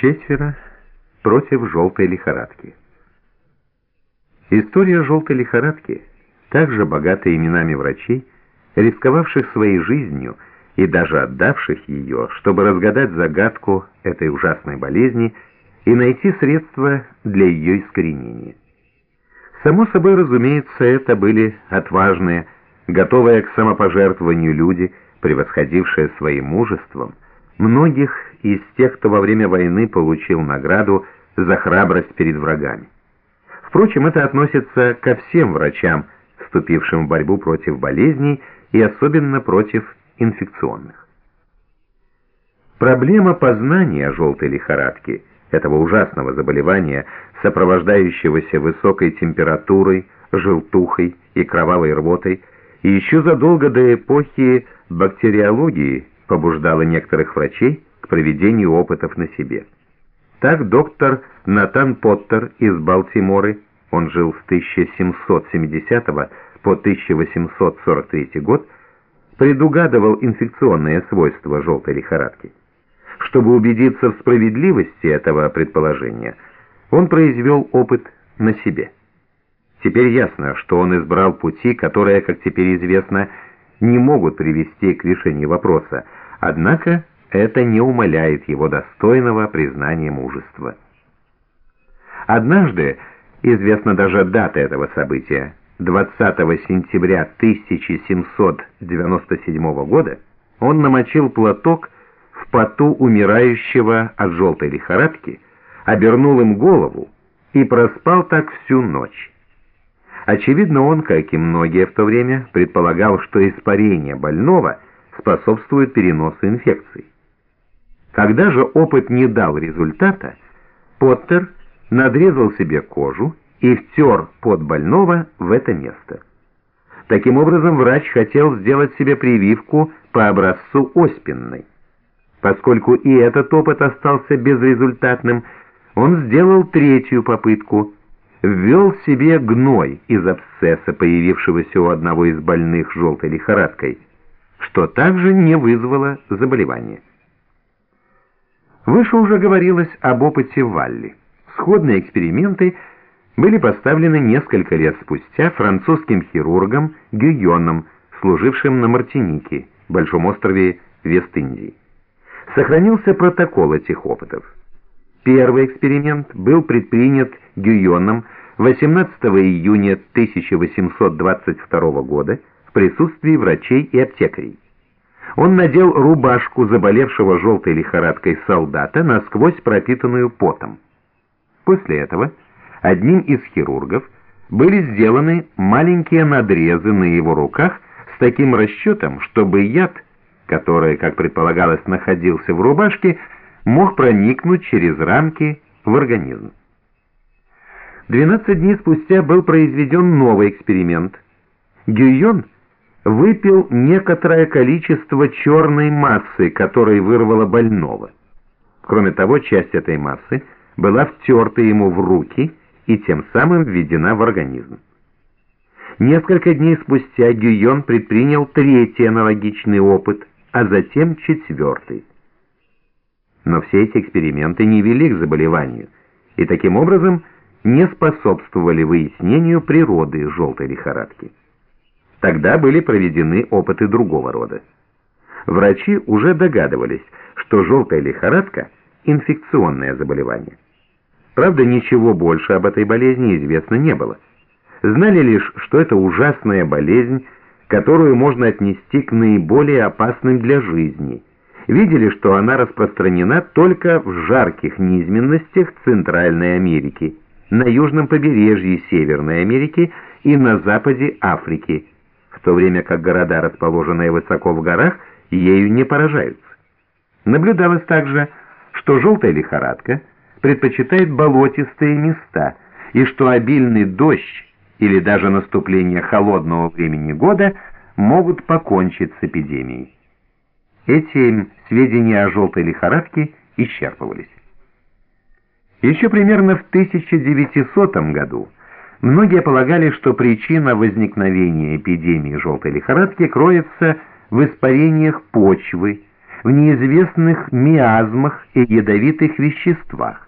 Четверо против желтой лихорадки. История желтой лихорадки, также богата именами врачей, рисковавших своей жизнью и даже отдавших ее, чтобы разгадать загадку этой ужасной болезни и найти средства для ее искоренения. Само собой разумеется, это были отважные, готовые к самопожертвованию люди, превосходившие своим мужеством, многих из тех, кто во время войны получил награду за храбрость перед врагами. Впрочем, это относится ко всем врачам, вступившим в борьбу против болезней и особенно против инфекционных. Проблема познания желтой лихорадки, этого ужасного заболевания, сопровождающегося высокой температурой, желтухой и кровавой рвотой, еще задолго до эпохи бактериологии побуждала некоторых врачей к проведению опытов на себе. Так доктор Натан Поттер из Балтиморы, он жил с 1770 по 1843 год, предугадывал инфекционные свойства желтой лихорадки. Чтобы убедиться в справедливости этого предположения, он произвел опыт на себе. Теперь ясно, что он избрал пути, которые, как теперь известно, не могут привести к решению вопроса, однако это не умаляет его достойного признания мужества. Однажды, известна даже дата этого события, 20 сентября 1797 года, он намочил платок в поту умирающего от желтой лихорадки, обернул им голову и проспал так всю ночь. Очевидно, он, как и многие в то время, предполагал, что испарение больного способствует переносу инфекции. Когда же опыт не дал результата, Поттер надрезал себе кожу и втер под больного в это место. Таким образом, врач хотел сделать себе прививку по образцу Оспинной. Поскольку и этот опыт остался безрезультатным, он сделал третью попытку. Ввел себе гной из абсцесса, появившегося у одного из больных желтой лихорадкой, что также не вызвало заболевания. Выше уже говорилось об опыте Валли. Сходные эксперименты были поставлены несколько лет спустя французским хирургом Гюйоном, служившим на Мартинике, большом острове Вест-Индии. Сохранился протокол этих опытов. Первый эксперимент был предпринят Гюйоном 18 июня 1822 года в присутствии врачей и аптекарей. Он надел рубашку заболевшего желтой лихорадкой солдата, насквозь пропитанную потом. После этого одним из хирургов были сделаны маленькие надрезы на его руках с таким расчетом, чтобы яд, который, как предполагалось, находился в рубашке, мог проникнуть через рамки в организм. 12 дней спустя был произведен новый эксперимент. Гюйон – выпил некоторое количество черной массы, которой вырвало больного. Кроме того, часть этой массы была втерта ему в руки и тем самым введена в организм. Несколько дней спустя Гюйон предпринял третий аналогичный опыт, а затем четвертый. Но все эти эксперименты не вели к заболеванию и таким образом не способствовали выяснению природы желтой лихорадки. Тогда были проведены опыты другого рода. Врачи уже догадывались, что желтая лихорадка – инфекционное заболевание. Правда, ничего больше об этой болезни известно не было. Знали лишь, что это ужасная болезнь, которую можно отнести к наиболее опасным для жизни. Видели, что она распространена только в жарких низменностях Центральной Америки, на южном побережье Северной Америки и на западе Африки – в то время как города, расположенные высоко в горах, ею не поражаются. Наблюдалось также, что желтая лихорадка предпочитает болотистые места, и что обильный дождь или даже наступление холодного времени года могут покончить с эпидемией. Эти сведения о желтой лихорадке исчерпывались. Еще примерно в 1900 году Многие полагали, что причина возникновения эпидемии желтой лихорадки кроется в испарениях почвы в неизвестных миазмах и ядовитых веществах.